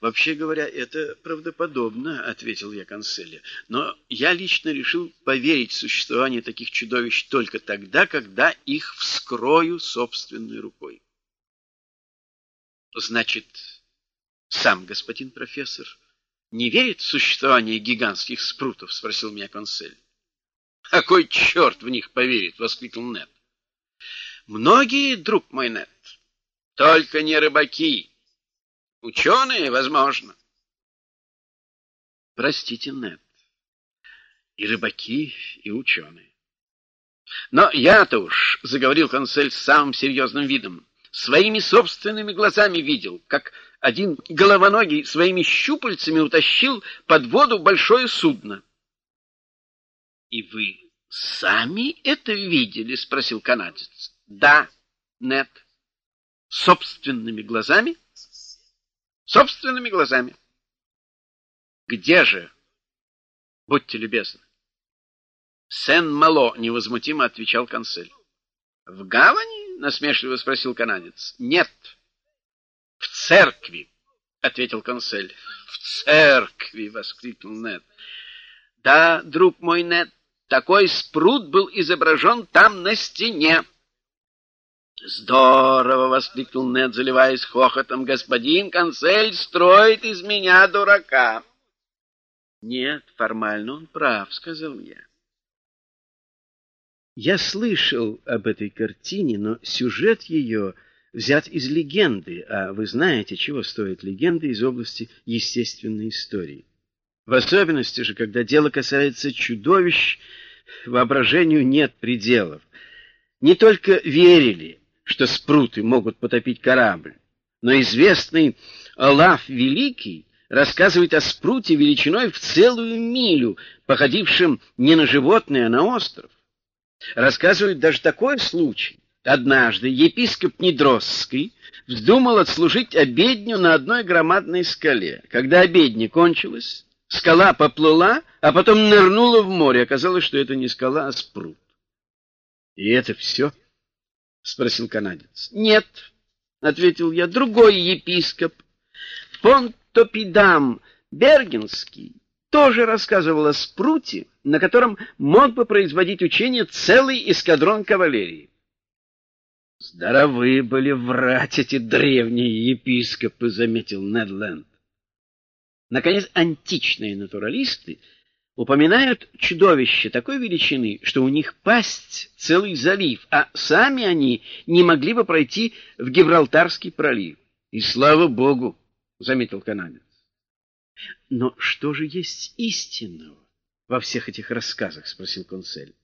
Вообще говоря, это правдоподобно, ответил я канцеле. Но я лично решил поверить в существование таких чудовищ только тогда, когда их вскрою собственной рукой. Значит, сам господин профессор не верит в существование гигантских спрутов? спросил меня консель. «А кой черт в них поверит? воскликнул Нед. Многие, друг мой Нед, только не рыбаки. Ученые, возможно. Простите, Нед. И рыбаки, и ученые. Но я-то уж, — заговорил консель с самым серьезным видом, — своими собственными глазами видел, как один головоногий своими щупальцами утащил под воду большое судно. — И вы сами это видели? — спросил канадец. — Да, Нед. Собственными глазами? Собственными глазами. Где же? Будьте любезны. Сен-Мало, невозмутимо отвечал консель. В гавани? насмешливо спросил канадец. Нет. В церкви, ответил консель. В церкви, воскликнул Нед. Да, друг мой Нед, такой спрут был изображен там на стене. Здорово, воскликнул Нед, заливаясь хохотом. Господин консель строит из меня дурака. Нет, формально он прав, сказал я. Я слышал об этой картине, но сюжет ее взят из легенды, а вы знаете, чего стоят легенды из области естественной истории. В особенности же, когда дело касается чудовищ, воображению нет пределов. Не только верили, что спруты могут потопить корабль. Но известный Олаф Великий рассказывает о спруте величиной в целую милю, походившем не на животное, а на остров. Рассказывает даже такой случай. Однажды епископ Недросский вздумал отслужить обедню на одной громадной скале. Когда обедня кончилась, скала поплыла, а потом нырнула в море. Оказалось, что это не скала, а спрут. И это все —— спросил канадец. — Нет, — ответил я, — другой епископ. Понтопидам Бергенский тоже рассказывал о спруте, на котором мог бы производить учение целый эскадрон кавалерии. Здоровы были врать эти древние епископы, заметил Недленд. Наконец, античные натуралисты упоминают чудовище такой величины, что у них пасть целый залив, а сами они не могли бы пройти в Гибралтарский пролив. И слава богу, заметил канадец. Но что же есть истинного во всех этих рассказах, спросил консель.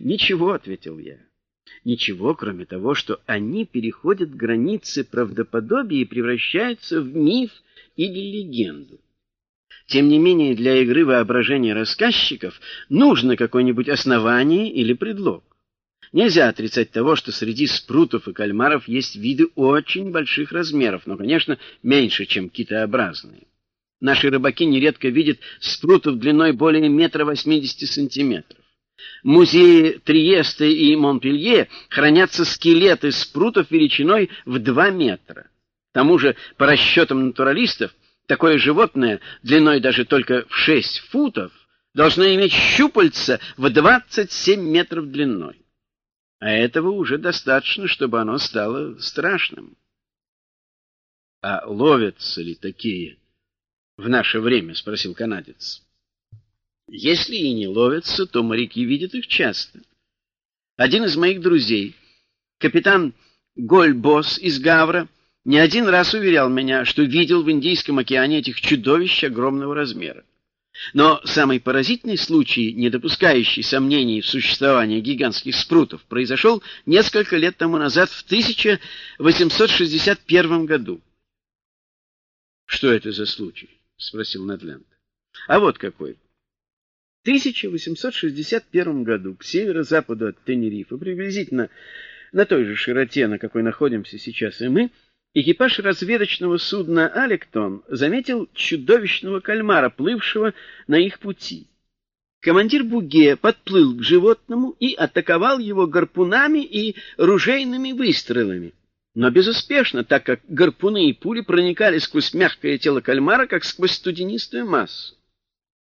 Ничего, ответил я. Ничего, кроме того, что они переходят границы правдоподобия и превращаются в миф или легенду. Тем не менее, для игры воображения рассказчиков нужно какое-нибудь основание или предлог. Нельзя отрицать того, что среди спрутов и кальмаров есть виды очень больших размеров, но, конечно, меньше, чем китообразные. Наши рыбаки нередко видят спрутов длиной более метра восьмидесяти сантиметров. В музее Триеста и Монпелье хранятся скелеты спрутов величиной в два метра. К тому же, по расчетам натуралистов, Такое животное, длиной даже только в 6 футов, должно иметь щупальца в 27 метров длиной. А этого уже достаточно, чтобы оно стало страшным. А ловятся ли такие в наше время, спросил канадец. Если и не ловятся, то моряки видят их часто. Один из моих друзей, капитан Гольбос из Гавра, не один раз уверял меня, что видел в Индийском океане этих чудовищ огромного размера. Но самый поразительный случай, не допускающий сомнений в существовании гигантских спрутов, произошел несколько лет тому назад, в 1861 году. «Что это за случай?» — спросил Недленд. «А вот какой. В 1861 году к северо-западу от Тенерифа, приблизительно на той же широте, на какой находимся сейчас и мы, — Экипаж разведочного судна «Алектон» заметил чудовищного кальмара, плывшего на их пути. Командир Буге подплыл к животному и атаковал его гарпунами и ружейными выстрелами. но безуспешно, так как гарпуны и пули проникали сквозь мягкое тело кальмара, как сквозь студенистую массу.